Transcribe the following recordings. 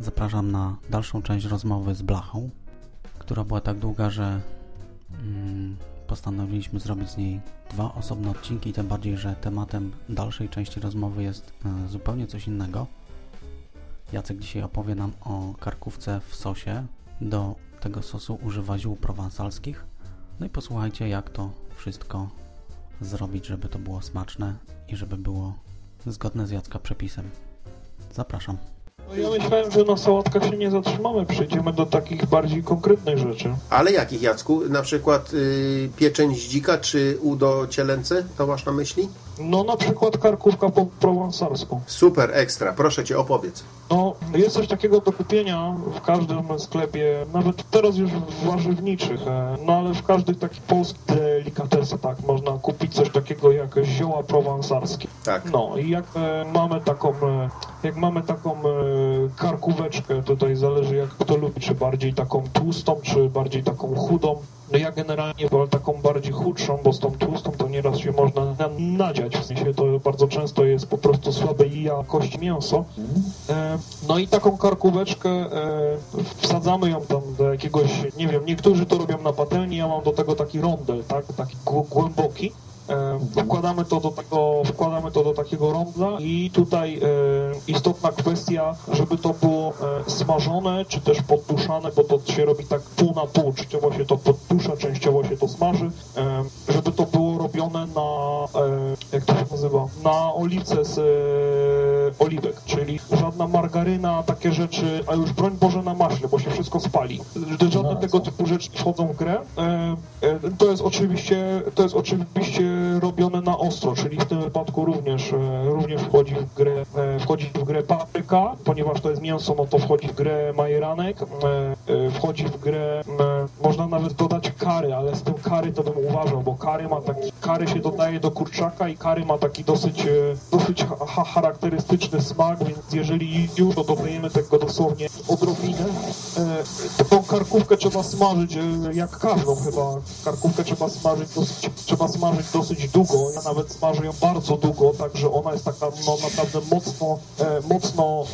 zapraszam na dalszą część rozmowy z Blachą, która była tak długa, że mm, postanowiliśmy zrobić z niej dwa osobne odcinki, tym bardziej, że tematem dalszej części rozmowy jest e, zupełnie coś innego. Jacek dzisiaj opowie nam o karkówce w sosie. Do tego sosu używa ziół prowansalskich. No i posłuchajcie, jak to wszystko zrobić, żeby to było smaczne i żeby było zgodne z Jacka przepisem. Zapraszam. No ja myślałem, że na sałatkach się nie zatrzymamy, przejdziemy do takich bardziej konkretnych rzeczy. Ale jakich, Jacku? Na przykład y, pieczeń z dzika czy udo cielęce? To masz na myśli? No na przykład karkówka po prowansalsku. Super, ekstra. Proszę Cię, opowiedz. No jest coś takiego do kupienia w każdym sklepie, nawet teraz już w warzywniczych, e, no ale w każdych takich polskich delikatesach tak, można kupić coś takiego jak zioła prowansalskie. Tak. No i jak e, mamy taką, e, jak mamy taką karkóweczkę, tutaj zależy jak kto lubi, czy bardziej taką tłustą, czy bardziej taką chudą. No ja generalnie wolę taką bardziej chudszą, bo z tą tłustą to nieraz się można na- nadziać, w sensie to bardzo często jest po prostu słabej jakości mięso. E, no i taką karkóweczkę e, wsadzamy ją tam do jakiegoś, nie wiem, niektórzy to robią na patelni, ja mam do tego taki rondel, tak, taki głę- głęboki. E, Wkładamy to, do tego, wkładamy to do takiego rondla i tutaj e, istotna kwestia, żeby to było e, smażone, czy też podduszane, bo to się robi tak pół na pół, częściowo się to poddusza, częściowo się to smaży, żeby to było robione na, jak to się nazywa, na oliwce z oliwek, czyli żadna margaryna, takie rzeczy, a już broń Boże na maśle, bo się wszystko spali. Żadne tego typu rzeczy wchodzą w grę. E, e, to jest oczywiście, to jest oczywiście robione na ostro, czyli w tym wypadku również, e, również wchodzi w grę, wchodzi w grę papryka, ponieważ to jest mięso, no to wchodzi w grę majeranek, wchodzi w grę, można nawet dodać kary, ale z tym kary to bym uważał, bo kary ma taki, kary się dodaje do kurczaka i kary ma taki dosyć, dosyć ha charakterystyczny smak, więc jeżeli już, to dodajemy tego dosłownie odrobinę. E, Tą karkówkę trzeba smażyć, e, jak każdą chyba, karkówkę trzeba smażyć dosyć, trzeba smażyć dosyć długo, ja nawet smażę ją bardzo długo, także ona jest taka no, naprawdę mocno, e, mocno,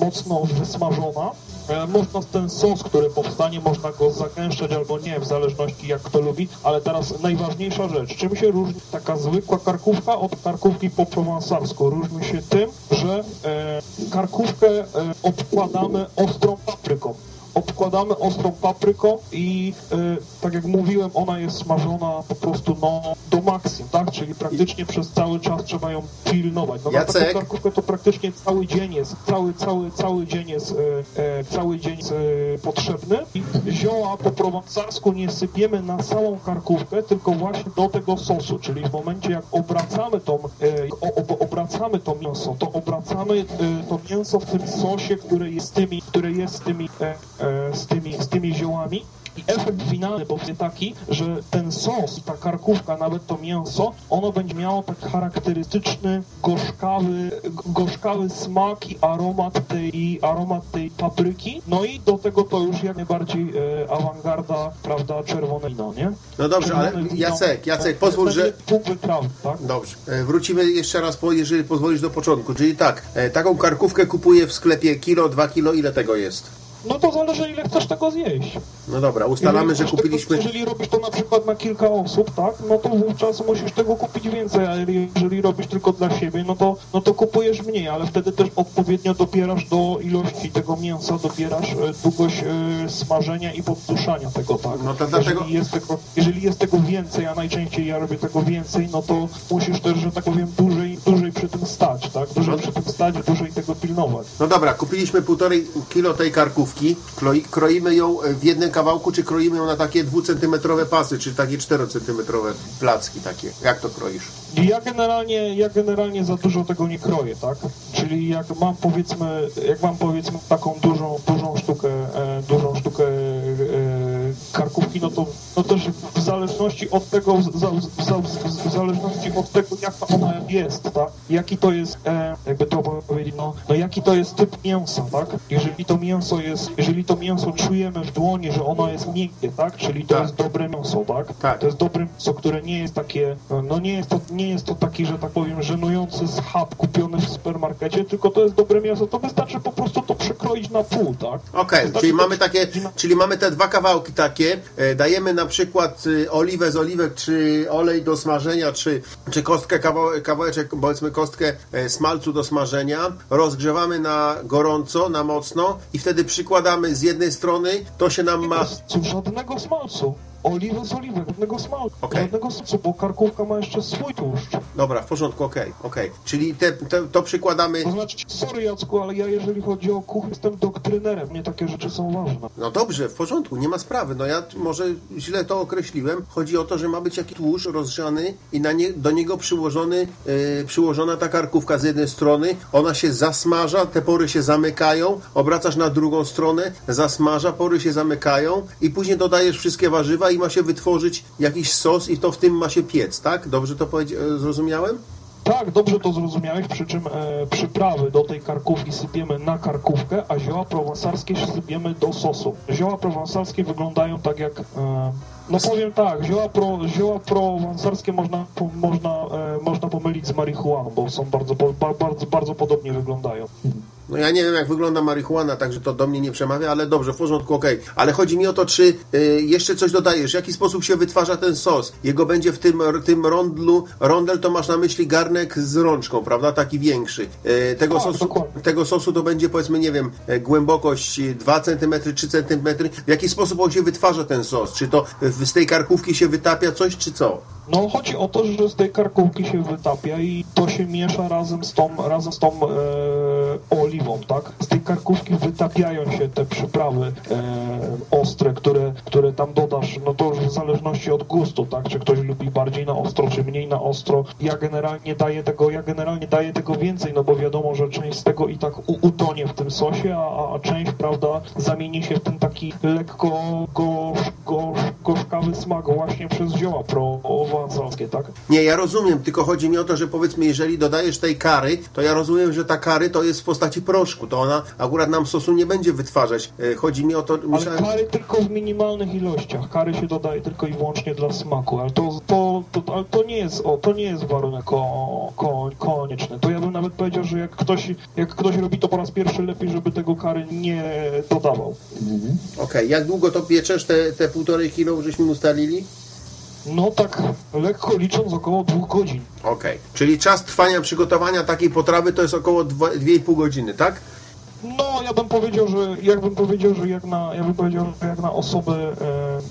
mocno wysmażona. E, Można ten sos, który powstanie, można go zagęszczać albo nie, w zależności jak kto lubi, ale teraz najważniejsza rzecz, czym się różni taka zwykła karkówka od karkówki po prowansalsku? Różni się tym, że e, karkówkę e, obkładamy ostrą papryką. Obkładamy ostrą papryką i e, tak jak mówiłem, ona jest smażona po prostu no, do maksimum, tak? Czyli praktycznie przez cały czas trzeba ją pilnować. No, na Jacek? taką karkówkę to praktycznie cały dzień jest, cały, cały, cały dzień jest, e, e, cały dzień jest e, potrzebny. I zioła po prowansalsku nie sypiemy na całą karkówkę, tylko właśnie do tego sosu, czyli w momencie jak obracamy tą, e, o, ob, obracamy to mięso, to obracamy e, to mięso w tym sosie, które jest tymi, które jest tymi, e, z tymi, z tymi ziołami. I efekt finalny będzie taki, że ten sos ta karkówka, nawet to mięso, ono będzie miało tak charakterystyczny, gorzkawy, gorzkawy smak i aromat tej, i aromat tej papryki. No i do tego to już jak najbardziej e, awangarda, prawda, czerwone wino, nie? No dobrze, ale Czerwone wino, Jacek, Jacek, to pozwól, że... Pół wyprawy, tak? Dobrze. E, Wrócimy jeszcze raz, jeżeli pozwolisz, do początku. Czyli tak, e, taką karkówkę kupuję w sklepie kilo, dwa kilo, ile tego jest? No to zależy ile chcesz tego zjeść. No dobra, ustalamy, że kupiliśmy... Tego, jeżeli robisz to na przykład na kilka osób, tak, no to wówczas musisz tego kupić więcej, a jeżeli- robisz tylko dla siebie, no to, no to kupujesz mniej, ale wtedy też odpowiednio dobierasz do ilości tego mięsa, dobierasz e, długość e, smażenia i podduszania tego, tak. No to dlatego- Jeżeli jest, tego, jeżeli jest tego więcej, a najczęściej ja robię tego więcej, no to musisz też, że tak powiem, dłużej, dłużej przy tym stać, tak, dłużej No. przy tym stać, dłużej tego pilnować. No dobra, kupiliśmy półtorej kilo tej karkówki, kloi, kroimy ją w jednym kawałku, czy kroimy ją na takie dwucentymetrowe pasy, czy takie czterocentymetrowe placki takie? Jak to kroisz? Ja generalnie, ja generalnie za dużo tego nie kroję, tak? Czyli jak mam powiedzmy, jak mam powiedzmy taką dużą, dużą no też w zależności od tego, w, w, w, zależności od tego, jaka ona jest, tak? Jaki to jest, e, jakby to powiedzieć, no, no jaki to jest typ mięsa, tak? Jeżeli to mięso jest, jeżeli to mięso czujemy w dłoni, że ono jest miękkie, tak? Czyli to Tak. jest dobre mięso, tak? Tak. To jest dobre mięso, które nie jest takie, no nie jest to, nie jest to taki, że tak powiem, żenujący schab kupiony w supermarkecie, tylko to jest dobre mięso, to wystarczy po prostu to przekroić na pół, tak? Okej, Wystarczy czyli to mamy takie, czyli mamy te dwa kawałki takie, dajemy na przykład y, oliwę z oliwek, czy olej do smażenia, czy, czy kostkę, kawał, kawałeczek, powiedzmy kostkę e, smalcu do smażenia, rozgrzewamy na gorąco, na mocno i wtedy przykładamy z jednej strony, to się nam ma... Cóż, żadnego smalcu. Oliwę z oliwek, żadnego smalcu. Okej. Żadnego smalcu, bo karkówka ma jeszcze swój tłuszcz. Dobra, w porządku, okej, okej. Czyli te, te, to przykładamy... To znaczy, sorry Jacku, ale ja jeżeli chodzi o kuchnię, jestem doktrynerem. Mnie takie rzeczy są ważne. No dobrze, w porządku, nie ma sprawy. No ja może źle to określiłem. Chodzi o to, że ma być jakiś tłuszcz rozgrzany i na nie, do niego przyłożony, e, przyłożona ta karkówka z jednej strony. Ona się zasmaża, te pory się zamykają, obracasz na drugą stronę, zasmaża, pory się zamykają i później dodajesz wszystkie warzywa i ma się wytworzyć jakiś sos i to w tym ma się piec, tak? Dobrze to e, zrozumiałem? Tak, dobrze to zrozumiałeś, przy czym e, przyprawy do tej karkówki sypiemy na karkówkę, a zioła prowansarskie sypiemy do sosu. Zioła prowansarskie wyglądają tak jak... E, no powiem tak, zioła, pro, zioła prowansarskie można, po, można, e, można pomylić z marihuaną, bo są bardzo, bardzo, bardzo podobnie wyglądają. No ja nie wiem, jak wygląda marihuana, także to do mnie nie przemawia, ale dobrze, w porządku, okej. Ale chodzi mi o to, czy y, jeszcze coś dodajesz, w jaki sposób się wytwarza ten sos? Jego będzie w tym, tym rondlu, rondel to masz na myśli garnek z rączką, prawda? Taki większy. Y, tego, Tak, sosu, dokładnie. tego sosu to będzie powiedzmy, nie wiem, e, głębokość 2 cm, 3 cm. W jaki sposób on się wytwarza ten sos? Czy to z tej karkówki się wytapia coś, czy co? No chodzi o to, że z tej karkówki się wytapia i to się miesza razem z tą, razem z tą e, oliwą, tak? Z tej karkówki wytapiają się te przyprawy e, ostre, które, które tam dodasz, no to już w zależności od gustu, tak? Czy ktoś lubi bardziej na ostro, czy mniej na ostro. Ja generalnie daję tego, ja generalnie daję tego więcej, no bo wiadomo, że część z tego i tak utonie w tym sosie, a, a część, prawda, zamieni się w ten taki lekko gorz, gorz, gorzkawy smak właśnie przez zioła tak? Nie, ja rozumiem, tylko chodzi mi o to, że powiedzmy, jeżeli dodajesz tej kary, to ja rozumiem, że ta kary to jest w postaci proszku, to ona akurat nam sosu nie będzie wytwarzać. E, Chodzi mi o to, Ale myślałem... kary tylko w minimalnych ilościach. Kary się dodaje tylko i wyłącznie dla smaku, ale to, to, to, ale to nie jest o, to nie jest warunek ko, ko, konieczny. To ja bym nawet powiedział, że jak ktoś, jak ktoś robi to po raz pierwszy, lepiej, żeby tego kary nie dodawał. Okej, jak długo to pieczesz, te, te półtorej kilo żeśmy ustalili? No tak lekko licząc około dwóch godzin. Okej, czyli czas trwania przygotowania takiej potrawy to jest około dwa- 2,5 godziny, tak? No, ja bym powiedział, że jak bym powiedział, że jak na, ja bym powiedział, że jak na osoby, e,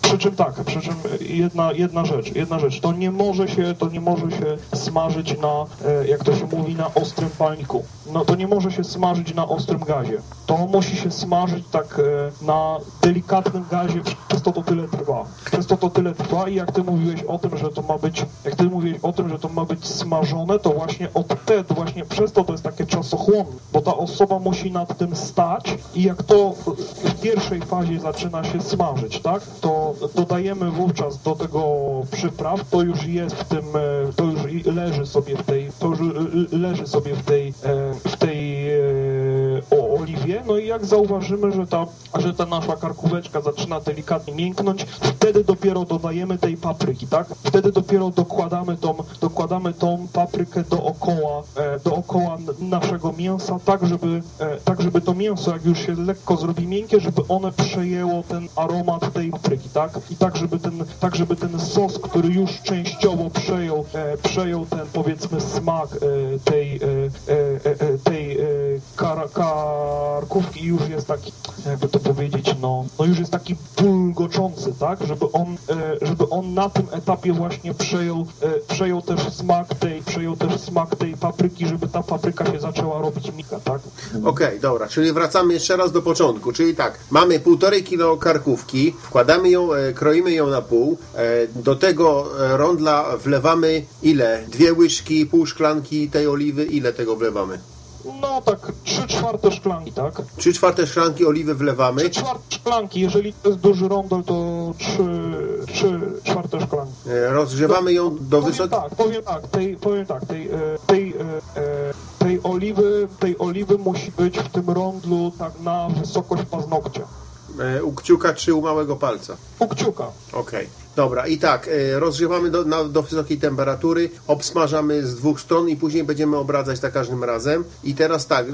przy czym tak, przy czym jedna, jedna rzecz, jedna rzecz, to nie może się, to nie może się smażyć na, e, jak to się mówi, na ostrym palniku. No to nie może się smażyć na ostrym gazie. To musi się smażyć tak e, na delikatnym gazie, przez to to tyle trwa. Przez to to tyle trwa i jak ty mówiłeś o tym, że to ma być, jak ty mówiłeś o tym, że to ma być smażone, to właśnie od wtedy, właśnie przez to to jest takie czasochłonne, bo ta osoba musi nad tym stać i jak to w pierwszej fazie zaczyna się smażyć, tak, to dodajemy wówczas do tego przypraw, to już jest w tym, e, to już leży sobie w tej, to już e, leży sobie w tej, e, w tej e, oliwie, no i jak zauważymy, że ta, że ta nasza karkóweczka zaczyna delikatnie mięknąć, wtedy dopiero dodajemy tej papryki, tak? Wtedy dopiero dokładamy tą, dokładamy tą paprykę dookoła, e, dookoła naszego mięsa, tak żeby, e, tak żeby to mięso, jak już się lekko zrobi miękkie, żeby one przejęło ten aromat tej papryki, tak? I tak, żeby ten, tak, żeby ten sos, który już częściowo przejął, e, przejął ten, powiedzmy, smak e, tej, e, e, tej e, kar, karkówki już jest taki, jakby to powiedzieć, no, no już jest taki bulgoczący, tak? Żeby on, e, żeby on na tym etapie właśnie przejął, e, przejął też smak tej, przejął też smak tej papryki, żeby ta papryka się zaczęła robić mika, tak? Okej, dobra, czyli wracamy jeszcze raz do początku, czyli tak, mamy półtorej kilo karkówki, wkładamy ją, e, kroimy ją na pół, do tego rondla wlewamy ile? Dwie łyżki, pół szklanki tej oliwy, ile tego wlewamy? No tak, trzy czwarte szklanki, tak? Trzy czwarte szklanki oliwy wlewamy. Trzy czwarte szklanki, jeżeli to jest duży rondel, to trzy, trzy czwarte szklanki. E, Rozgrzewamy ją do Powiem wysokiej... tak, powiem tak, tej, powiem tak, tej, e, tej, e, tej oliwy, tej oliwy musi być w tym rondlu tak na wysokość paznokcia. E, U kciuka czy u małego palca? U kciuka. Okej. Dobra, i tak, e, rozgrzewamy do, na, do wysokiej temperatury, obsmażamy z dwóch stron i później będziemy obradzać za każdym razem. I teraz tak, e,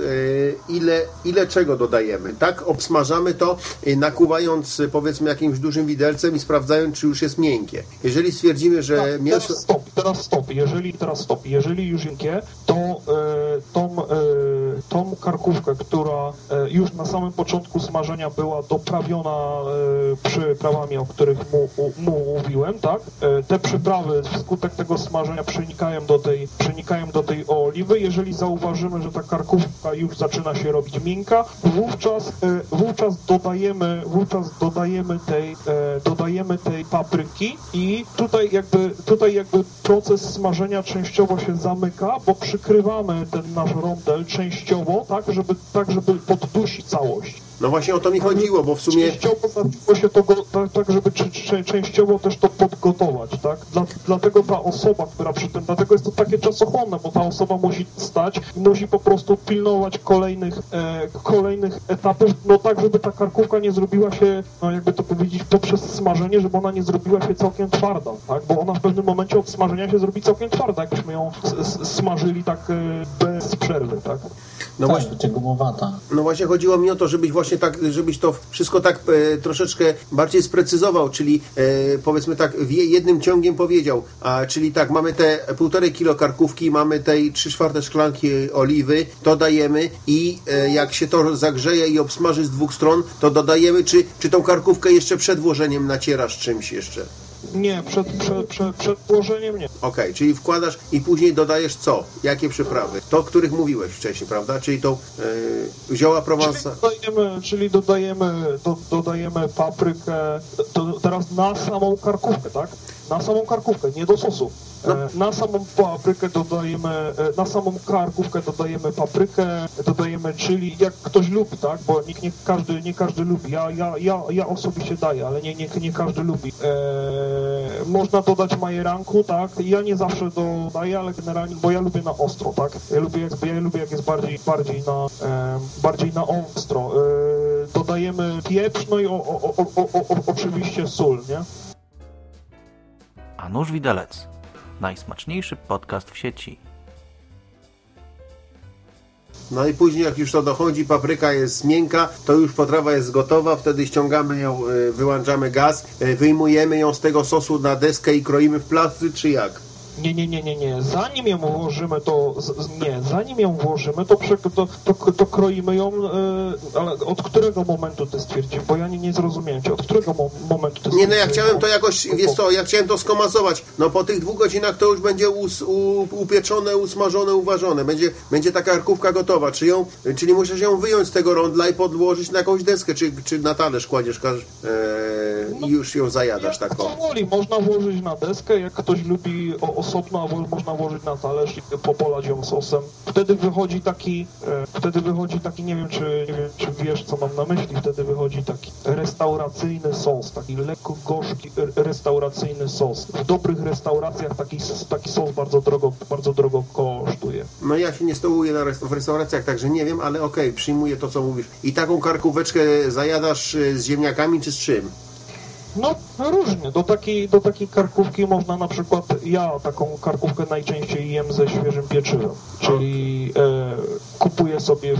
ile, ile czego dodajemy? Tak, obsmażamy to, e, nakuwając powiedzmy jakimś dużym widelcem i sprawdzając, czy już jest miękkie. Jeżeli stwierdzimy, że Tak, mięso... Teraz stop, teraz stop. Jeżeli, teraz stop. Jeżeli już miękkie, to e, tą, e, tą karkówkę, która e, już na samym początku smażenia była doprawiona e, przyprawami, o których mu, mu mówiłem, tak? E, te przyprawy wskutek tego smażenia przenikają do tej, przenikają do tej oliwy. Jeżeli zauważymy, że ta karkówka już zaczyna się robić miękka, wówczas, e, wówczas dodajemy, wówczas dodajemy tej, e, dodajemy tej papryki i tutaj jakby, tutaj jakby proces smażenia częściowo się zamyka, bo przykrywamy ten nasz rondel częściowo, tak, żeby, tak, żeby poddusić całość. No właśnie o to mi chodziło, bo w sumie... Częściowo się to, go, tak, tak żeby czy, czy, częściowo też to podgotować, tak? Dla, dlatego ta osoba, która przy tym, dlatego jest to takie czasochłonne, bo ta osoba musi stać i musi po prostu pilnować kolejnych, e, kolejnych etapów, no tak, żeby ta karkówka nie zrobiła się, no jakby to powiedzieć, poprzez smażenie, żeby ona nie zrobiła się całkiem twarda, tak? Bo ona w pewnym momencie od smażenia się zrobi całkiem twarda, jakbyśmy ją s- s- smażyli tak e, bez przerwy, tak? No tak, właśnie. No właśnie chodziło mi o to, żebyś właśnie tak, żebyś to wszystko tak e, troszeczkę bardziej sprecyzował, czyli e, powiedzmy tak jednym ciągiem powiedział, a, czyli tak, mamy te półtorej kilo karkówki, mamy tej trzy czwarte szklanki oliwy, to dajemy i e, jak się to zagrzeje i obsmaży z dwóch stron, to dodajemy, czy, czy tą karkówkę jeszcze przed włożeniem nacierasz czymś jeszcze? Nie, przed, przed, przed, przed włożeniem nie. Okej, czyli wkładasz i później dodajesz co? Jakie przyprawy? To, o których mówiłeś wcześniej, prawda? Czyli tą e, zioła Provença. Czyli dodajemy, czyli dodajemy, do, dodajemy paprykę, to teraz na samą karkówkę, tak? Na samą karkówkę, nie do sosu. E, na samą paprykę dodajemy, e, na samą karkówkę dodajemy paprykę, dodajemy chili, jak ktoś lubi, tak? Bo nikt, nie każdy, nie każdy lubi. Ja, ja, ja, ja osobiście daję, ale nie, nie, nie każdy lubi. E, można dodać majeranku, tak? Ja nie zawsze dodaję, ale generalnie, bo ja lubię na ostro, tak? Ja lubię jak, ja lubię jak jest bardziej, bardziej na, e, bardziej na ostro. E, dodajemy pieprz, no i o, o, o, oczywiście sól, nie? A nóż widelec. Najsmaczniejszy podcast w sieci. No i później jak już to dochodzi, papryka jest miękka, to już potrawa jest gotowa, wtedy ściągamy ją, y, wyłączamy gaz, y, wyjmujemy ją z tego sosu na deskę i kroimy w plastry, czy jak? Nie, nie, nie, nie, nie. Zanim ją włożymy, to z, nie, zanim ją włożymy, to, to, to, to kroimy ją, e, ale od którego momentu ty stwierdziłeś? Bo ja nie, nie zrozumiałem cię. Od którego mo, momentu ty Nie no, ja chciałem to jakoś, wiesz co, ja chciałem to skomasować. No po tych dwóch godzinach to już będzie us, u, upieczone, usmażone, uważone. Będzie, będzie taka karkówka gotowa. Czy ją, czyli musisz ją wyjąć z tego rondla i podłożyć na jakąś deskę, czy, czy na talerz kładziesz każ, e, i już ją zajadasz tak o. kto woli, można włożyć na deskę, jak ktoś lubi o, osobno, można włożyć na talerz i popolać ją sosem. Wtedy wychodzi taki, e, wtedy wychodzi taki, nie wiem czy, nie wiem czy wiesz co mam na myśli, wtedy wychodzi taki restauracyjny sos, taki lekko gorzki restauracyjny sos. W dobrych restauracjach taki, taki sos bardzo drogo, bardzo drogo kosztuje. No ja się nie stołuję na rest- w restauracjach, także nie wiem, ale okej, przyjmuję to, co mówisz. I taką karkóweczkę zajadasz e, z ziemniakami, czy z czym? No, różnie. Do takiej, do takiej karkówki można na przykład, ja taką karkówkę najczęściej jem ze świeżym pieczywem, czyli e, kupuję sobie,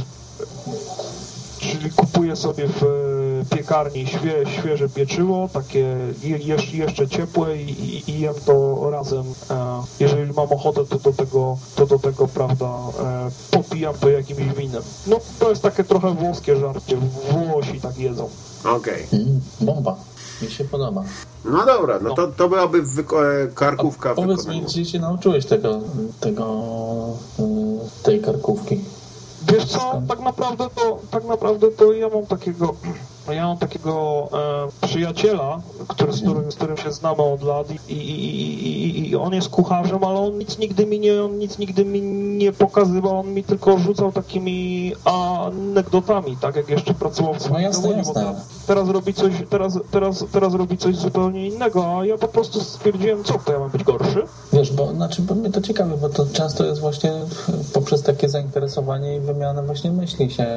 czyli kupuję sobie w e, piekarni świe, świeże pieczywo, takie je, jesz- jeszcze ciepłe i, i, jem to razem. E, jeżeli mam ochotę, to do tego, to do tego prawda, e, popijam to jakimś winem. No, to jest takie trochę włoskie żarcie. Włosi tak jedzą. Okej. Mm, bomba. Mi się podoba. No dobra, no to, to byłaby wyko- e, karkówka w Powiedz mi, gdzie się nauczyłeś tego, tego y, tej karkówki? Wiesz co, tak naprawdę to, tak naprawdę to ja mam takiego, No Ja mam takiego e, przyjaciela, który, z, którym, z którym się znamy od lat i, i, i, i, i on jest kucharzem, ale on nic nigdy mi nie, on nic nigdy mi nie pokazywał, on mi tylko rzucał takimi anegdotami, tak jak jeszcze pracował w swoim jasne, bo jasne. teraz, teraz robi coś, teraz, teraz, teraz robi coś zupełnie innego, a ja po prostu stwierdziłem, co to ja mam być gorszy? Wiesz, bo, znaczy, bo mnie to ciekawi, bo to często jest właśnie poprzez takie zainteresowanie i wymianę właśnie myśli się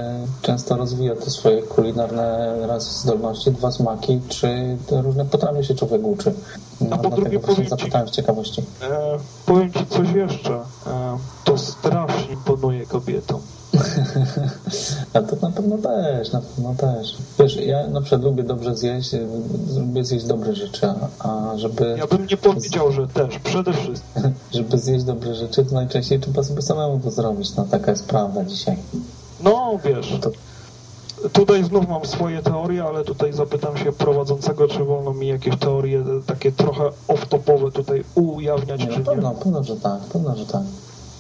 często rozwija te swoje kulinarne raz zdolności, dwa smaki, czy te różne potrawy się człowiek uczy. No, A po drugie powiem zapytałem z ciekawości. E, powiem ci coś jeszcze, e, to strasznie imponuje kobietom. A to na pewno też, na pewno też. Wiesz, ja na przykład lubię dobrze zjeść, y, lubię zjeść dobre rzeczy, a- a żeby, Ja bym nie powiedział, że też, przede wszystkim. żeby zjeść dobre rzeczy, to najczęściej trzeba sobie samemu to zrobić. No taka jest prawda dzisiaj. No wiesz, To, tutaj znów mam swoje teorie, ale tutaj zapytam się prowadzącego, czy wolno mi jakieś teorie e, takie trochę off-topowe tutaj ujawniać, nie, czy no, nie. pewno, pewno, że tak, pewno, że tak.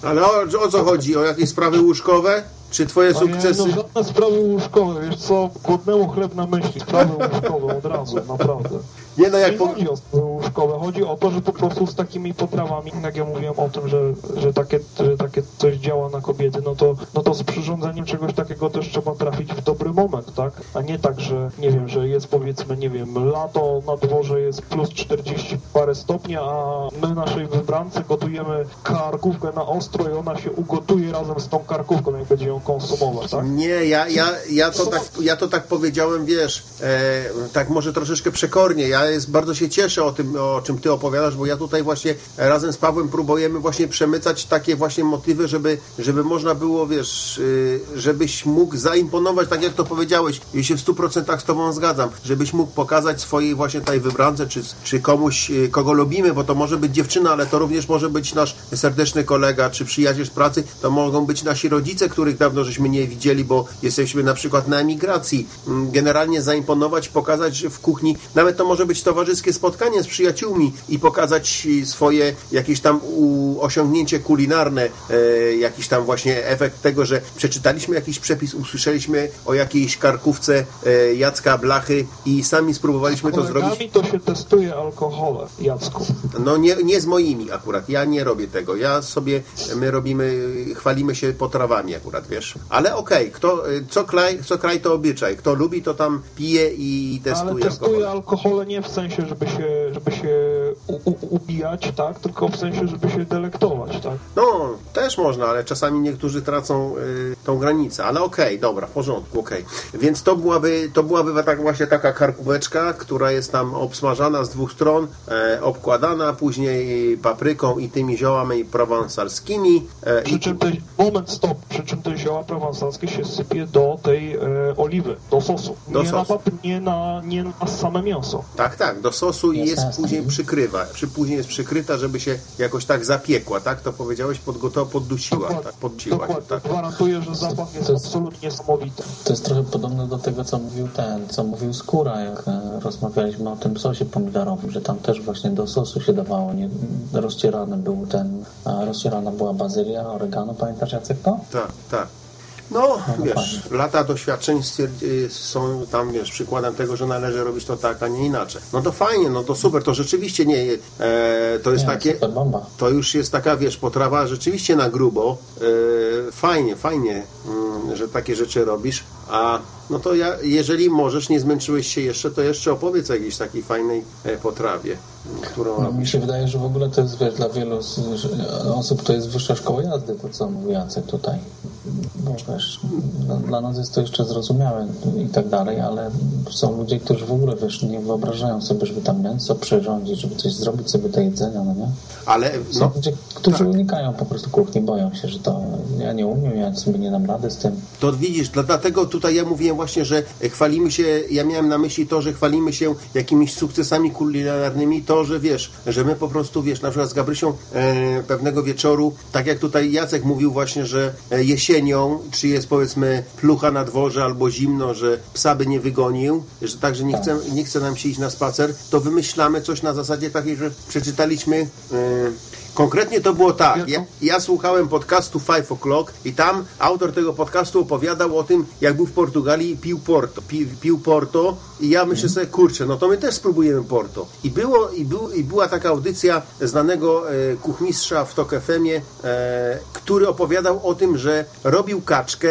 Ale o, o co chodzi? O jakieś sprawy łóżkowe? Czy twoje Panie, sukcesy? No żadne sprawy łóżkowe, wiesz co, głodnemu chleb na myśli, sprawy łóżkowe od razu, naprawdę. Nie no, jak Nie po... chodzi o łóżkowe, chodzi o to, że po prostu z takimi potrawami, jak ja mówiłem o tym, że, że, takie, że takie coś działa na kobiety, no to, no to z przyrządzeniem czegoś takiego też trzeba trafić w dobry moment, tak? A nie tak, że nie wiem, że jest powiedzmy, nie wiem, lato na dworze jest plus 40 parę stopni, a my naszej wybrance gotujemy karkówkę na ostro i ona się ugotuje razem z tą karkówką, jak będzie ją konsumować, tak? Nie, ja, ja, ja, to tak, ja to tak powiedziałem, wiesz, e, tak może troszeczkę przekornie. Ja jest, bardzo się cieszę o tym, o czym ty opowiadasz, bo ja tutaj właśnie razem z Pawłem próbujemy właśnie przemycać takie właśnie motywy, żeby, żeby można było, wiesz, y, żebyś mógł zaimponować, tak jak to powiedziałeś, i się w 100% z tobą zgadzam, żebyś mógł pokazać swojej właśnie tej wybrance, czy, czy komuś, y, kogo lubimy, bo to może być dziewczyna, ale to również może być nasz serdeczny kolega, czy przyjaciel z pracy, to mogą być nasi rodzice, których dawno żeśmy nie widzieli, bo jesteśmy na przykład na emigracji. Mm, Generalnie zaimponować, pokazać w kuchni, nawet to może być towarzyskie spotkanie z przyjaciółmi i pokazać swoje jakieś tam osiągnięcie kulinarne, e, jakiś tam właśnie efekt tego, że przeczytaliśmy jakiś przepis, usłyszeliśmy o jakiejś karkówce e, Jacka Blachy i sami spróbowaliśmy to zrobić. To się testuje alkohole, Jacku. No nie, nie z moimi akurat, ja nie robię tego. Ja sobie, my robimy, chwalimy się potrawami akurat, wiesz. Ale okej, kto, y, co, kraj, co kraj to obyczaj. Kto lubi, to tam pije i Ale testuje testuje alkohol. alkohole nie w sensie, żeby się, żeby się ubijać, tak? Tylko w sensie, żeby się delektować, tak? No, też można, ale czasami niektórzy tracą y, tą granicę. Ale okej, dobra, w porządku, okej. Więc to byłaby, to byłaby tak właśnie taka karkóweczka, która jest tam obsmażana z dwóch stron, e, obkładana później papryką i tymi ziołami prowansalskimi. E, Przy czym te, moment, stop, przy czym te zioła prowansalskie się sypie do tej e, oliwy, do sosu. Do nie, sosu. Na, pap- nie, na, nie na same mięso. Tak, tak, do sosu i jest jasne. później przykrywa. Przy, później jest przykryta, żeby się jakoś tak zapiekła, tak? To powiedziałeś, podgotowa, poddusiła, tak? Poddusiła się, dokładnie. tak. Gwarantuję, że zapach jest To jest- absolutnie niesamowity. To jest trochę podobne do tego, co mówił ten, co mówił Skóra, jak e, rozmawialiśmy o tym sosie pomidorowym, że tam też właśnie do sosu się dawało, nie, rozcierany był ten, a rozcierana była bazylia, oregano, pamiętasz Jacek to? Tak, tak. No, wiesz, lata doświadczeń y, są tam, wiesz, przykładem tego, że należy robić to tak, a nie inaczej. No to fajnie, no to super, to rzeczywiście nie, e, to jest Nie, takie, to już jest taka, wiesz, potrawa rzeczywiście na grubo. E, fajnie, fajnie, mm, że takie rzeczy robisz. A no to ja, jeżeli możesz, nie zmęczyłeś się jeszcze, to jeszcze opowiedz o jakiejś takiej fajnej e, potrawie, którą No, mi się wydaje, że w ogóle to jest, wiesz, dla wielu osób to jest wyższa szkoła jazdy, to co mówił Jacek tutaj. Bo wiesz, no, dla nas jest to jeszcze zrozumiałe i tak dalej, ale są ludzie, którzy w ogóle, wiesz, nie wyobrażają sobie, żeby tam mięso przyrządzić, żeby coś zrobić sobie do jedzenia, no nie? Ale Są no, ludzie, którzy tak. unikają po prostu kuchni, boją się, że to ja nie umiem, ja sobie nie dam rady z tym. To widzisz, dla- dlatego tutaj ja mówiłem właśnie, że chwalimy się, ja miałem na myśli to, że chwalimy się jakimiś sukcesami kulinarnymi, to, że wiesz, że my po prostu, wiesz, na przykład z Gabrysią e, pewnego wieczoru, tak jak tutaj Jacek mówił właśnie, że e, jesienią, czy jest powiedzmy plucha na dworze albo zimno, że psa by nie wygonił, że tak, że nie chce, nie chce nam się iść na spacer, to wymyślamy coś na zasadzie takiej, że przeczytaliśmy e, Konkretnie to było tak. Ja Ja, słuchałem podcastu Five O'Clock i tam autor tego podcastu opowiadał o tym, jak był w Portugalii i pił Porto. Pi, pił Porto i ja myślę sobie, kurczę, no to my też spróbujemy Porto. I, było, i, był, i była taka audycja znanego e, kuchmistrza w Tok e, który opowiadał o tym, że robił kaczkę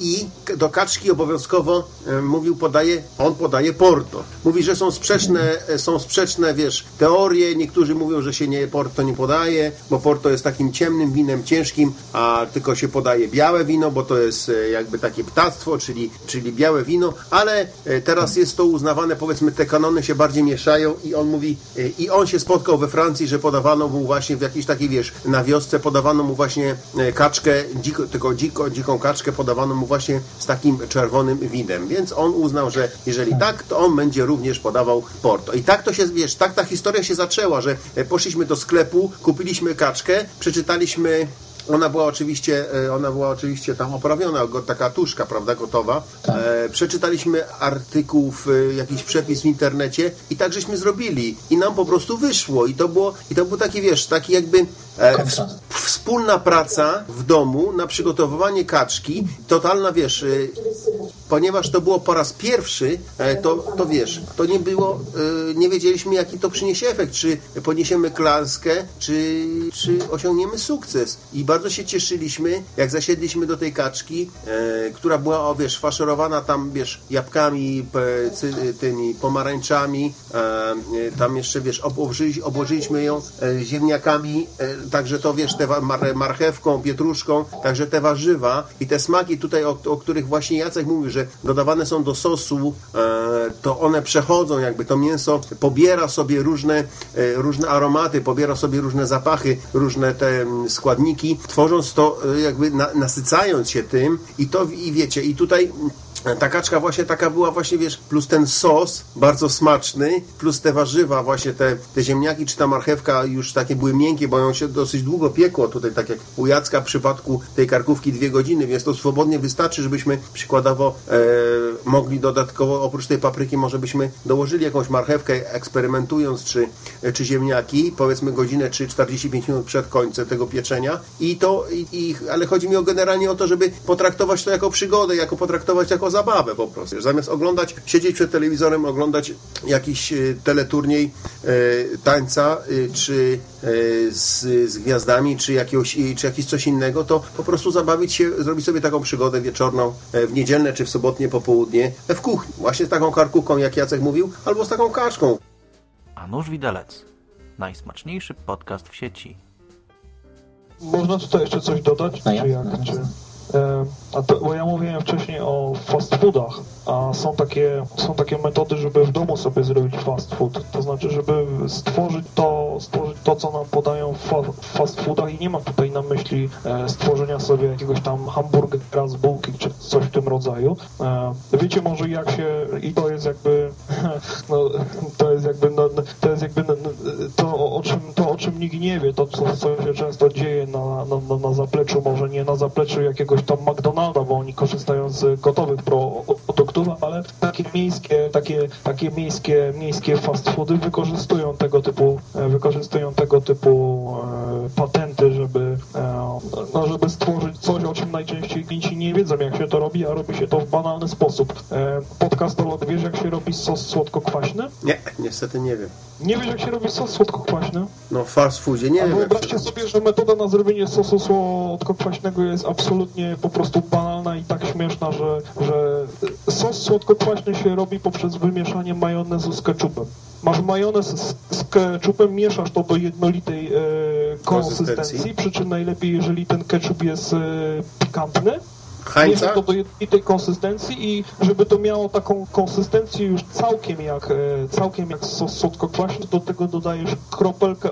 i do kaczki obowiązkowo e, mówił, podaje, on podaje Porto. Mówi, że są sprzeczne, e, są sprzeczne, wiesz, teorie. Niektórzy mówią, że się nie Porto nie podaje, bo Porto jest takim ciemnym winem, ciężkim, a tylko się podaje białe wino, bo to jest e, jakby takie ptactwo, czyli, czyli białe wino, ale teraz jest to uznawane, powiedzmy, te kanony się bardziej mieszają i on mówi, i on się spotkał we Francji, że podawano mu właśnie w jakiejś takiej, wiesz, na wiosce podawano mu właśnie kaczkę, dziko, tylko dziko, dziką kaczkę podawano mu właśnie z takim czerwonym winem, więc on uznał, że jeżeli tak, to on będzie również podawał Porto. I tak to się, wiesz, tak ta historia się zaczęła, że e, poszliśmy do sklepu, kupiliśmy kaczkę, przeczytaliśmy ona była oczywiście, e, ona była oczywiście tam oprawiona, taka tuszka, prawda, gotowa. E, przeczytaliśmy artykuł, e, jakiś przepis w internecie i tak żeśmy zrobili. I nam po prostu wyszło. I to było, i to był taki, wiesz, taki jakby e, Kontrast. wspólna praca w domu na przygotowywanie kaczki. Totalna, wiesz, y, ponieważ to było po raz pierwszy, e, to, to wiesz, to nie było, y, nie wiedzieliśmy jaki to przyniesie efekt, czy poniesiemy klęskę, czy, czy osiągniemy sukces. I bardzo się cieszyliśmy, jak zasiedliśmy do tej kaczki, e, która była, o, wiesz, faszerowana tam, wiesz, jabłkami, tymi pomarańczami, e, e, tam jeszcze, wiesz, obłożyli, obłożyliśmy ją e, ziemniakami, e, także to, wiesz, te marchewką, pietruszką, także te warzywa i te smaki tutaj, o, o których właśnie Jacek mówił, że dodawane są do sosu, e, to one przechodzą, jakby to mięso pobiera sobie różne, e, różne aromaty, pobiera sobie różne zapachy, różne te mm, składniki, tworząc to, e, jakby na, nasycając się tym i to, i wiecie, i tutaj ta kaczka właśnie taka była właśnie, wiesz, plus ten sos bardzo smaczny, plus te warzywa, właśnie te, te ziemniaki czy ta marchewka już takie były miękkie, bo ją się dosyć długo piekło tutaj, tak jak u Jacka w przypadku tej karkówki dwie godziny, więc to swobodnie wystarczy, żebyśmy przykładowo e, mogli dodatkowo, oprócz tej papryki, może byśmy dołożyli jakąś marchewkę eksperymentując, czy, czy ziemniaki, powiedzmy godzinę czy 45 minut przed końcem tego pieczenia. I to, i, i, ale chodzi mi o generalnie o to, żeby potraktować to jako przygodę, jako potraktować jako zabawę po prostu. Zamiast oglądać, siedzieć przed telewizorem, oglądać jakiś e, teleturniej e, tańca, e, czy e, z, z gwiazdami, czy, jakiegoś, czy jakieś coś innego, to po prostu zabawić się, zrobić sobie taką przygodę wieczorną e, w niedzielne czy w sobotnie popołudnie e, w kuchni. Właśnie z taką karkówką, jak Jacek mówił, albo z taką kaczką. A nóż widelec. Najsmaczniejszy podcast w sieci. Można tutaj jeszcze coś dodać? No czy jak? jasne. Czy, a to, bo ja mówiłem wcześniej o fast foodach, a są takie, są takie metody, żeby w domu sobie zrobić fast food. To znaczy, żeby stworzyć to, stworzyć to co nam podają w fa w fast foodach i nie mam tutaj na myśli e, stworzenia sobie jakiegoś tam hamburgera z bułki czy coś w tym rodzaju. E, wiecie może jak się, i to jest jakby, no, to jest jakby, no, to jest jakby no, to, o- czym, to, o czym nikt nie wie, to co, co się często dzieje na, na, na, zapleczu, może nie na zapleczu jakiegoś tam McDonalda, bo oni korzystają z gotowych pro- produktów, ale takie miejskie, takie, takie miejskie, miejskie fast foody wykorzystują tego typu, e, wykorzystują tego typu e, patenty, żeby, e, no, żeby stworzyć coś, o czym najczęściej klienci nie wiedzą, jak się to robi, a robi się to w banalny sposób. Podcastolog, wiesz, jak się robi sos słodko-kwaśny? Nie, niestety nie wiem. Nie wiesz, jak się robi sos słodko-kwaśny? No w fast foodzie nie A wiem. wyobraźcie sobie, że metoda na zrobienie sosu słodko-kwaśnego jest absolutnie po prostu banalna i tak śmieszna, że, że sos słodko-kwaśny się robi poprzez wymieszanie majonezu z ketchupem. Masz majonez z, z ketchupem, mieszasz to do jednolitej e, konsystencji, Konsystencji. przy czym najlepiej, jeżeli ten ketchup jest e, pikantny, Hańca? To do jednolitej konsystencji i żeby to miało taką konsystencję już całkiem jak, e, całkiem jak sos słodko-kwaśny, do tego dodajesz kropelkę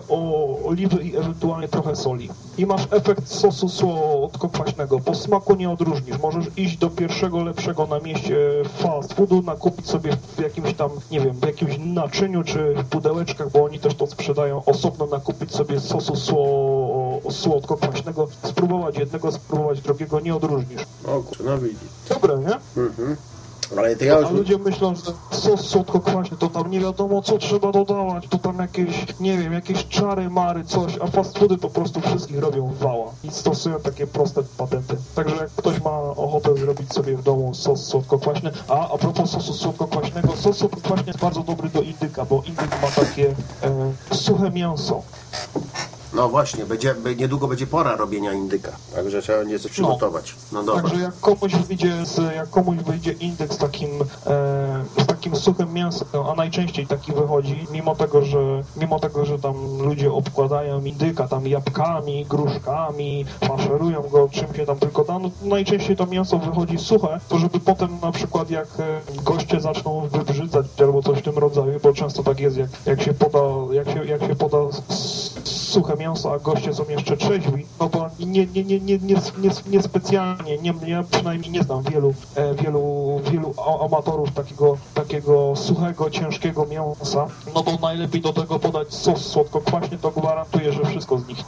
oliwy i ewentualnie trochę soli. I masz efekt sosu słodko-kwaśnego. Po smaku nie odróżnisz. Możesz iść do pierwszego lepszego na mieście fast foodu, nakupić sobie w jakimś tam, nie wiem, w jakimś naczyniu czy w pudełeczkach, bo oni też to sprzedają osobno, nakupić sobie sosu sło, słodko-kwaśnego, spróbować jednego, spróbować drugiego, nie odróżnisz. O kurczę, no widzisz. Dobre, nie? Mhm. Ale to ja już... A ludzie myślą, że sos słodko-kwaśny to tam nie wiadomo co trzeba dodawać, to tam jakieś, nie wiem, jakieś czary, mary, coś, a fast foody po prostu wszystkich robią wała i stosują takie proste patenty. Także jak ktoś ma ochotę zrobić sobie w domu sos słodko-kwaśny, a a propos sosu słodko-kwaśnego, sos słodko-kwaśny jest bardzo dobry do indyka, bo indyk ma takie e, suche mięso. No właśnie, będzie, niedługo będzie pora robienia indyka. Także trzeba będzie coś przygotować. No dobra. Także jak komuś wyjdzie, z, jak komuś wyjdzie indeks takim, e, takim suchym mięsem, a najczęściej taki wychodzi, mimo tego, że mimo tego, że tam ludzie obkładają indyka tam jabłkami, gruszkami, faszerują go czym się tam tylko da, no najczęściej to mięso wychodzi suche, to żeby potem na przykład jak e, goście zaczną wybrzydzać albo coś w tym rodzaju, bo często tak jest, jak, jak się poda, jak się, jak się poda suche mięso, a goście są jeszcze trzeźwi, no to nie, nie, nie, nie, nie, nie, nie specjalnie, nie, ja przynajmniej nie znam wielu, e, wielu, wielu amatorów takiego, takiego suchego, ciężkiego mięsa, no to najlepiej do tego podać sos słodko-kwaśny, to gwarantuję, że wszystko z nich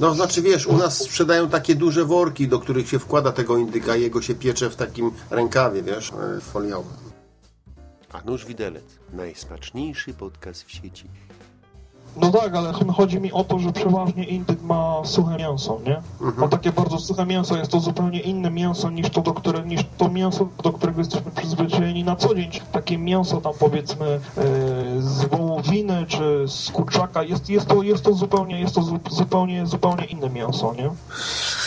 No znaczy wiesz, u nas sprzedają takie duże worki, do których się wkłada tego indyka i jego się piecze w takim rękawie, wiesz, e, foliowym. A nóż widelec. Najsmaczniejszy podcast w sieci. No tak, ale ch- chodzi mi o to, że przeważnie indyk ma suche mięso, nie? Ma takie bardzo suche mięso, jest to zupełnie inne mięso niż to, do które, niż to mięso, do którego jesteśmy przyzwyczajeni na co dzień. Takie mięso tam powiedzmy e, z wołowiny czy z kurczaka, jest, jest, to, jest to zupełnie, jest to zu, zupełnie, zupełnie inne mięso, nie?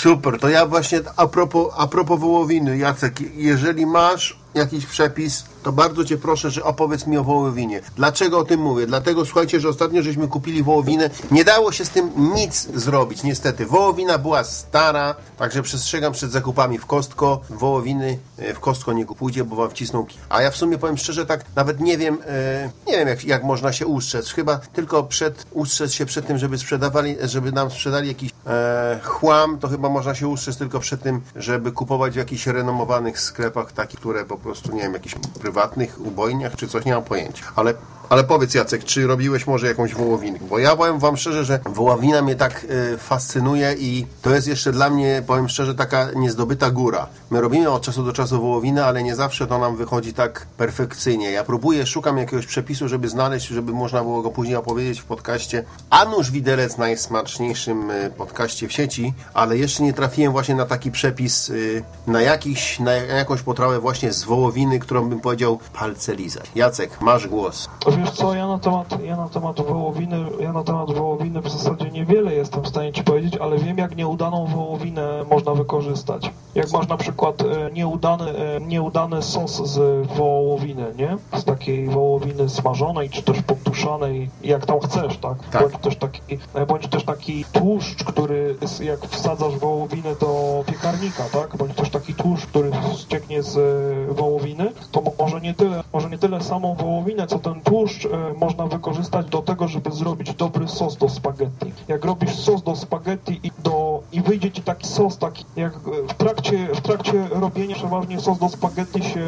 Super, to ja właśnie a propos, a propos wołowiny, Jacek, jeżeli masz jakiś przepis, to bardzo Cię proszę, że opowiedz mi o wołowinie. Dlaczego o tym mówię? Dlatego, słuchajcie, że ostatnio żeśmy kupili wołowinę, nie dało się z tym nic zrobić, niestety. Wołowina była stara, także przestrzegam przed zakupami w Kostko. Wołowiny e, w Kostko nie kupujcie, bo Wam wcisną A ja w sumie powiem szczerze, tak nawet nie wiem, e, nie wiem jak, jak można się ustrzec. Chyba tylko przed, ustrzec się przed tym, żeby sprzedawali, żeby nam sprzedali jakiś e, chłam, to chyba można się ustrzec tylko przed tym, żeby kupować w jakichś renomowanych sklepach, takich, które po prostu, nie wiem, jakichś prywatnych ubojniach czy coś, nie mam pojęcia. Ale, ale powiedz Jacek, czy robiłeś może jakąś wołowinę? Bo ja powiem wam szczerze, że wołowina mnie tak e, fascynuje i to jest jeszcze dla mnie, powiem szczerze, taka niezdobyta góra. My robimy od czasu do czasu wołowinę, ale nie zawsze to nam wychodzi tak perfekcyjnie. Ja próbuję, szukam jakiegoś przepisu, żeby znaleźć, żeby można było go później opowiedzieć w podcaście. Anusz Widelec, najsmaczniejszym e, podcaście w sieci, ale jeszcze nie trafiłem właśnie na taki przepis e, na, jakiś, na jakąś potrawę właśnie z wołowiny, którą bym powiedział palce lizać. Jacek, masz głos. Wiesz co, ja na temat, ja na temat wołowiny, ja na temat wołowiny w zasadzie niewiele jestem w stanie Ci powiedzieć, ale wiem jak nieudaną wołowinę można wykorzystać. Jak masz na przykład e, nieudany, e, nieudany sos z wołowiny, nie? Z takiej wołowiny smażonej, czy też podtuszanej, jak tam chcesz, tak? Tak. Bądź też taki, e, bądź też taki tłuszcz, który jak wsadzasz wołowinę do piekarnika, tak? Bądź też taki tłuszcz, który ścieknie z wołowiny, to mo- może nie tyle, może nie tyle samą wołowinę, co ten tłuszcz e, można wykorzystać do tego, żeby zrobić dobry sos do spaghetti. Jak robisz sos do spaghetti i do i wyjdzie ci taki sos, taki jak e, w trakcie, w trakcie robienia przeważnie sos do spaghetti się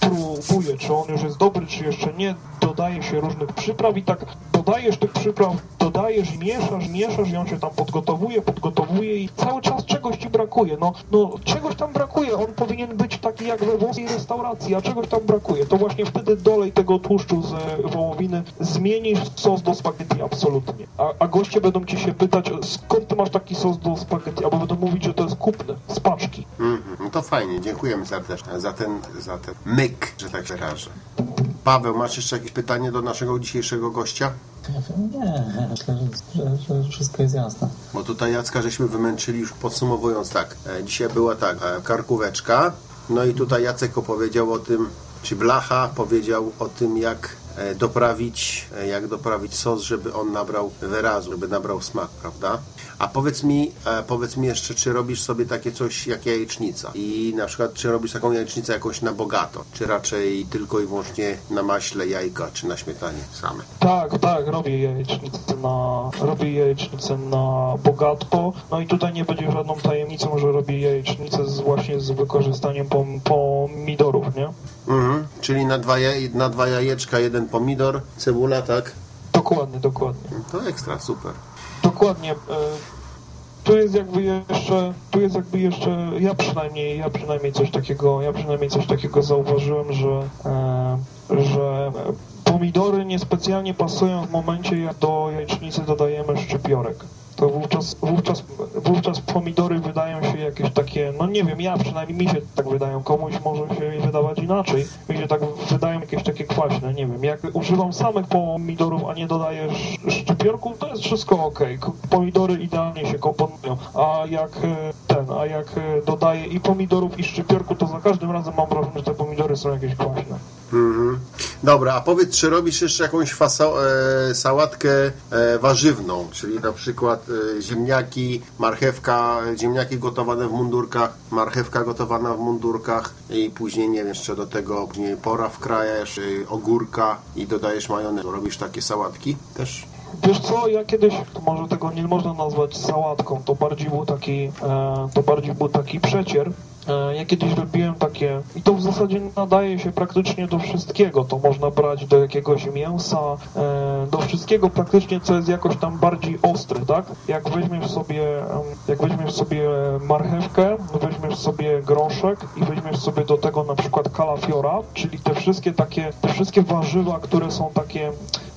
próbuje, czy on już jest dobry, czy jeszcze nie, dodaje się różnych przypraw i tak dodajesz tych przypraw, dodajesz mieszasz, mieszasz i on się tam podgotowuje, podgotowuje i cały czas czegoś ci brakuje. No, no czegoś tam brakuje, on powinien być taki jak we włoskiej restauracji, a czegoś tam brakuje. To właśnie wtedy dolej tego tłuszczu z wołowiny, zmienisz sos do spaghetti absolutnie. A, a goście będą ci się pytać, skąd ty masz taki sos do spaghetti, albo będą mówić, że to jest kupny, z paczki. Mhm, no to fajnie, dziękujemy serdecznie za ten, za ten myk, że tak się wyrażę. Paweł, masz jeszcze jakieś pytanie do naszego dzisiejszego gościa? Nie, myślę, że, że, że wszystko jest jasne. Bo tutaj Jacka żeśmy wymęczyli już podsumowując tak. E, dzisiaj była tak, e, karkóweczka, no i tutaj Jacek opowiedział o tym, czy Blacha powiedział o tym, jak doprawić, e, jak doprawić sos, żeby on nabrał wyrazu, żeby nabrał smak, prawda? A powiedz mi, e, powiedz mi jeszcze, czy robisz sobie takie coś jak jajecznica? I na przykład, czy robisz taką jajecznicę jakąś na bogato? Czy raczej tylko i wyłącznie na maśle jajka, czy na śmietanie same? Tak, tak, robię jajecznicę na, robię jajecznicę na bogatko. No i tutaj nie będzie żadną tajemnicą, że robię jajecznicę z, właśnie z wykorzystaniem pom, pomidorów, nie? Mhm. Czyli na dwa, jaj, na dwa jajeczka, jeden pomidor, cebula, tak? Dokładnie, dokładnie. To ekstra, super. Dokładnie. e, tu jest jakby jeszcze, tu jest jakby jeszcze, ja przynajmniej, ja przynajmniej coś takiego, ja przynajmniej coś takiego zauważyłem, że, e, że pomidory niespecjalnie pasują w momencie, jak do jajecznicy dodajemy szczypiorek to wówczas, wówczas, wówczas pomidory wydają się jakieś takie, no nie wiem, ja przynajmniej mi się tak wydają, komuś może się wydawać inaczej, mi się tak wydają jakieś takie kwaśne, nie wiem, jak używam samych pomidorów, a nie dodaję szczypiorków, to jest wszystko ok, pomidory idealnie się komponują, a jak e, ten, a jak e, dodaję i pomidorów i szczypiorku, to za każdym razem mam wrażenie, że te pomidory są jakieś kwaśne. Mhm. Dobra, a powiedz, czy robisz jeszcze jakąś fasa- e, sałatkę e, warzywną, czyli na przykład ziemniaki, marchewka, ziemniaki gotowane w mundurkach, marchewka gotowana w mundurkach i później, nie wiem, jeszcze do tego później pora wkrajesz, e, ogórka i dodajesz majonezu. Robisz takie sałatki też? Wiesz co, ja kiedyś, to może tego nie można nazwać sałatką, to bardziej był taki, e, to bardziej był taki przecier. E, ja kiedyś robiłem takie, i to w zasadzie nadaje się praktycznie do wszystkiego, to można brać do jakiegoś mięsa, e, do wszystkiego praktycznie, co jest jakoś tam bardziej ostre, tak? Jak weźmiesz sobie, jak weźmiesz sobie marchewkę, weźmiesz sobie groszek i weźmiesz sobie do tego na przykład kalafiora, czyli te wszystkie takie, te wszystkie warzywa, które są takie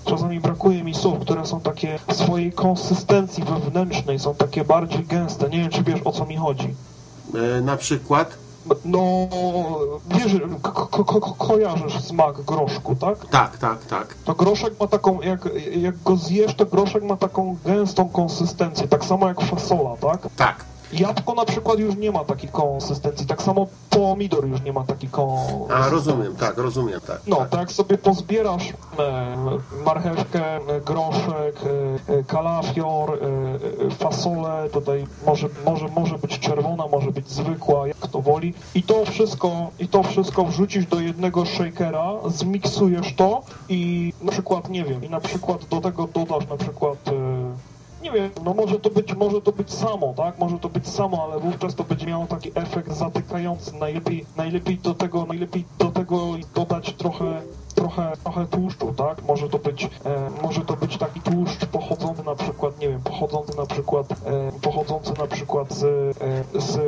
czasami brakuje mi słów, które są takie w swojej konsystencji wewnętrznej, są takie bardziej gęste. Nie wiem, czy wiesz o co mi chodzi. E, na przykład? No, wiesz, ko ko ko kojarzysz smak groszku, tak? Tak, tak, tak. To groszek ma taką, jak, jak go zjesz, to groszek ma taką gęstą konsystencję, tak samo jak fasola, tak? Tak. Jabłko na przykład już nie ma takiej konsystencji, tak samo pomidor już nie ma takiej konsystencji. A, rozumiem, tak, rozumiem, tak. No, tak. tak sobie pozbierasz e, marchewkę, e, groszek, e, kalafior, fasolę, tutaj może, może, może być czerwona, może być zwykła, jak kto woli. I to wszystko, i to wszystko wrzucisz do jednego shakera, zmiksujesz to i na przykład, nie wiem, i na przykład do tego dodasz na przykład nie wiem, no może to być, może to być samo, tak? Może to być samo, ale wówczas to będzie miało taki efekt zatykający. Najlepiej, najlepiej do tego, najlepiej do tego dodać trochę trochę, trochę tłuszczu, tak? Może to być, e, może to być taki tłuszcz pochodzący na przykład, nie wiem, pochodzący na przykład, e, pochodzący na przykład z, e, z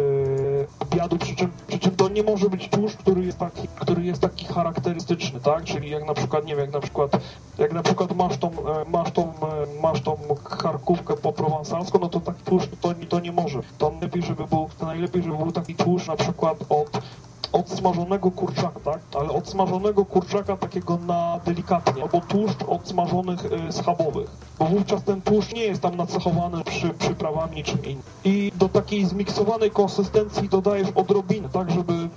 obiadu, przy czym, przy czym to nie może być tłuszcz, który jest taki, który jest taki charakterystyczny, tak? Czyli jak na przykład, nie wiem, jak na przykład, jak na przykład masz tą, e, masz tą, e, masz tą karkówkę po prowansalsku, no to taki tłuszcz to, to nie może. To najlepiej, żeby był, najlepiej, żeby był taki tłuszcz na przykład od od smażonego kurczaka, tak? Ale od smażonego kurczaka takiego na delikatnie, albo tłuszcz od smażonych y, schabowych, bo wówczas ten tłuszcz nie jest tam nacechowany przy przyprawami czy innym. I do takiej zmiksowanej konsystencji dodajesz odrobinę, tak żeby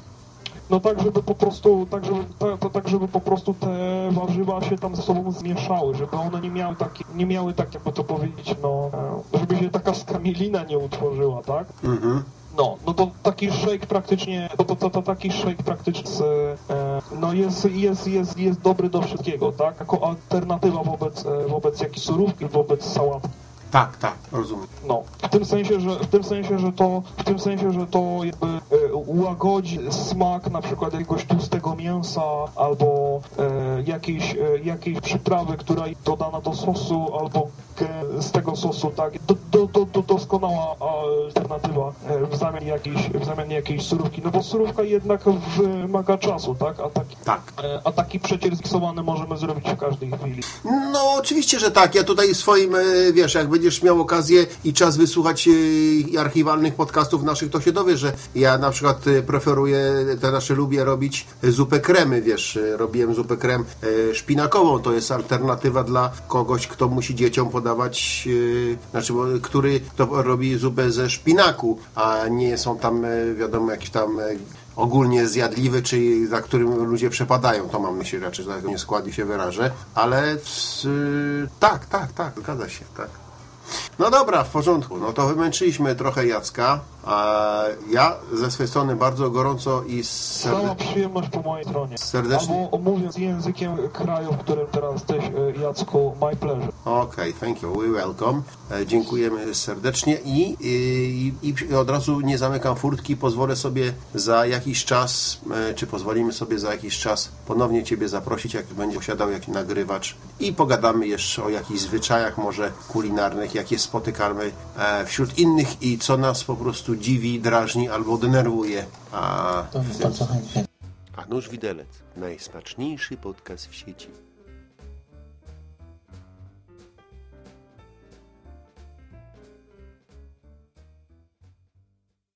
no tak, żeby po prostu, tak żeby, tak, tak, żeby po prostu te warzywa się tam ze sobą zmieszały, żeby one nie miały takie, nie miały tak, jakby to powiedzieć, no, e, żeby się taka skamielina nie utworzyła, tak? Mhm. No, no to taki shake praktycznie, to, to, to, to taki shake praktycznie e, no jest, jest, jest, jest dobry do wszystkiego, tak? Jako alternatywa wobec, e, wobec jakiejś surówki, wobec sałatki. Tak, tak, rozumiem. No, w tym sensie, że w tym sensie, że to w tym sensie, że to jakby e, ułagodzi smak na przykład jakiegoś tłustego mięsa albo e, jakiejś, e, jakiejś przyprawy, która dodana do sosu albo z tego sosu, tak, do, do, do, do doskonała alternatywa e, w zamian jakiejś, w zamian jakiejś surówki, no bo surówka jednak wymaga czasu, tak, a taki, Tak. e, a taki przecier zmiksowany możemy zrobić w każdej chwili. No, oczywiście, że tak. Ja tutaj swoim, e, wiesz, jak będziesz miał okazję i czas wysłuchać e, archiwalnych podcastów naszych, to się dowiesz, że ja na przykład e, preferuję, te nasze lubię robić zupę kremy, wiesz, e, robiłem zupę krem e, szpinakową, to jest alternatywa dla kogoś, kto musi dzieciom podawać, e, znaczy, bo- który to robi zupę ze szpinaku, a nie są tam, e, wiadomo, jakieś tam e, ogólnie zjadliwy, czy za którym ludzie przepadają. To mam myśli raczej, że tak nie składi się wyrażę. Ale z, y, tak, tak, tak, zgadza się, tak. No dobra, w porządku. No to wymęczyliśmy trochę Jacka. A ja ze swojej strony bardzo gorąco i Cała serde- przyjemność po mojej stronie. serdecznie. Albo mówiąc językiem kraju, w którym teraz jesteś, e, Jacku, my pleasure. Okej, thank you, we welcome. E, dziękujemy serdecznie i, i, i od razu nie zamykam furtki, pozwolę sobie za jakiś czas, e, czy pozwolimy sobie za jakiś czas ponownie Ciebie zaprosić, jak będzie posiadał jakiś nagrywacz i pogadamy jeszcze o jakichś zwyczajach może kulinarnych, jakie spotykamy e, wśród innych i co nas po prostu dziwi, drażni albo denerwuje. A To bardzo chętnie. a Nóż Widelec, najsmaczniejszy podcast w sieci.